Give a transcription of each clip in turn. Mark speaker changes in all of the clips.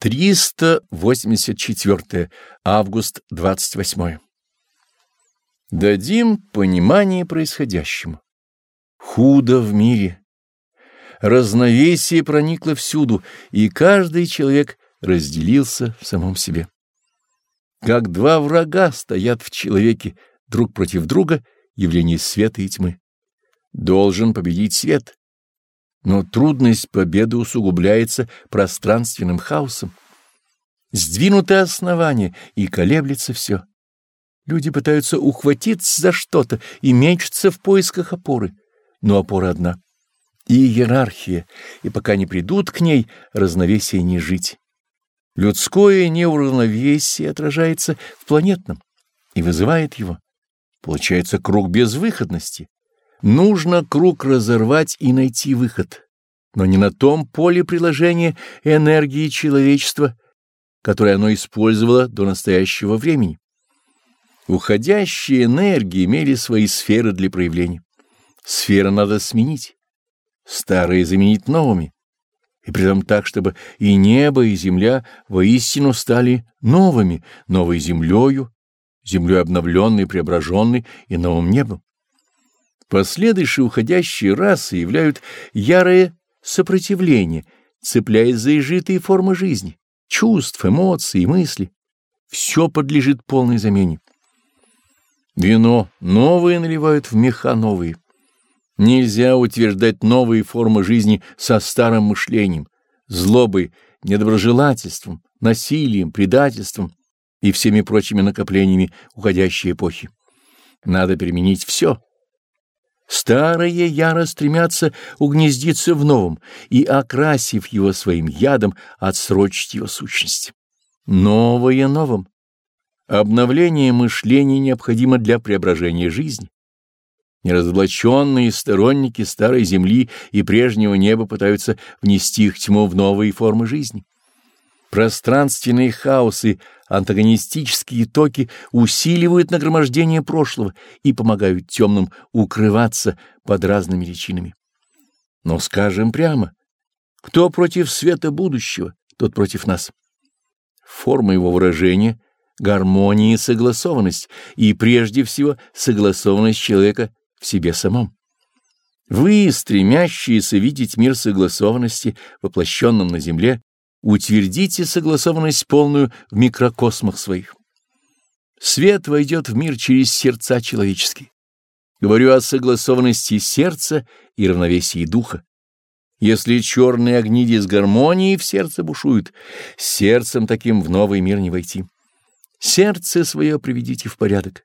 Speaker 1: 384 август 28 Дадим понимание происходящему. Худо в мире. Разновесие проникло всюду, и каждый человек разделился в самом себе. Как два врага стоят в человеке друг против друга явление света и тьмы. Должен победить свет, но трудность победы усугубляется пространственным хаосом. Сдвинуты основания, и колеблется все. Люди пытаются ухватиться за что-то и мечутся в поисках опоры, но опора одна. И иерархия, и пока не придут к ней, разновесие не жить. Людское неуравновесие отражается в планетном и вызывает его. Получается круг безвыходности. Нужно круг разорвать и найти выход, но не на том поле приложения энергии человечества, которое оно использовало до настоящего времени. Уходящие энергии имели свои сферы для проявления. Сферы надо сменить, старые заменить новыми, и при том так, чтобы и небо, и земля воистину стали новыми, новой землею, землей обновленной, преображенной и новым небом. Последующие уходящие расы являют ярое сопротивление, цепляясь за изжитые формы жизни, чувств, эмоций и мысли. Все подлежит полной замене. Вино новые наливают в меха новые. Нельзя утверждать новые формы жизни со старым мышлением, злобой, недоброжелательством, насилием, предательством и всеми прочими накоплениями уходящей эпохи. Надо переменить все Старые яро стремятся угнездиться в новом и, окрасив его своим ядом, отсрочить его сущность. Новое новым. Обновление мышления необходимо для преображения жизни. Неразоблаченные сторонники старой земли и прежнего неба пытаются внести их тьму в новые формы жизни. Пространственные хаосы, антагонистические токи усиливают нагромождение прошлого и помогают темным укрываться под разными личинами. Но скажем прямо, кто против света будущего, тот против нас. Форма его выражения — гармония и согласованность, и прежде всего согласованность человека в себе самом. Вы, стремящиеся видеть мир согласованности, воплощенном на земле, Утвердите согласованность полную в микрокосмах своих. Свет войдет в мир через сердца человеческие. Говорю о согласованности сердца и равновесии духа. Если черные огни дисгармонии в сердце бушуют, сердцем таким в новый мир не войти. Сердце свое приведите в порядок.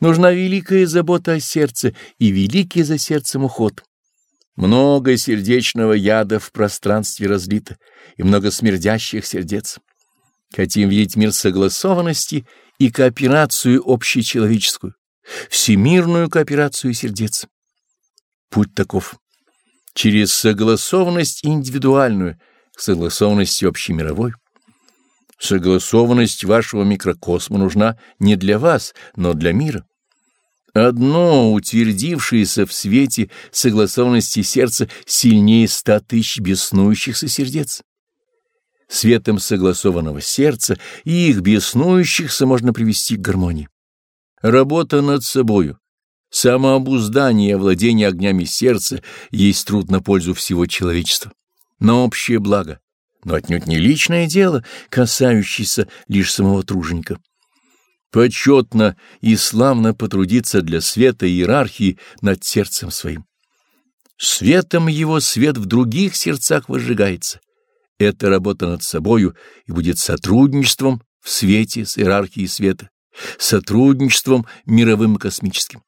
Speaker 1: Нужна великая забота о сердце и великий за сердцем уход. Много сердечного яда в пространстве разлито, и много смердящих сердец. Хотим видеть мир согласованности и кооперацию общечеловеческую, всемирную кооперацию сердец. Путь таков. Через согласованность индивидуальную к согласованности общемировой. Согласованность вашего микрокосма нужна не для вас, но для мира. Одно, утвердившееся в свете согласованности сердца, сильнее ста тысяч беснующихся сердец. Светом согласованного сердца и их беснующихся можно привести к гармонии. Работа над собою, самообуздание и овладение огнями сердца есть труд на пользу всего человечества, на общее благо, но отнюдь не личное дело, касающееся лишь самого труженика почетно и славно потрудиться для света иерархии над сердцем своим. Светом его свет в других сердцах возжигается. Это работа над собою и будет сотрудничеством в свете с иерархией света, сотрудничеством мировым и космическим.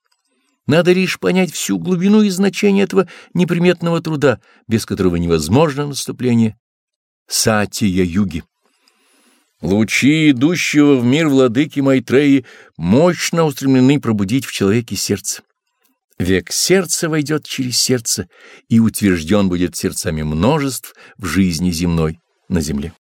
Speaker 1: Надо лишь понять всю глубину и значение этого неприметного труда, без которого невозможно наступление сатия-юги. Лучи идущего в мир владыки Майтреи мощно устремлены пробудить в человеке сердце. Век сердца войдет через сердце и утвержден будет сердцами множеств в жизни земной на земле.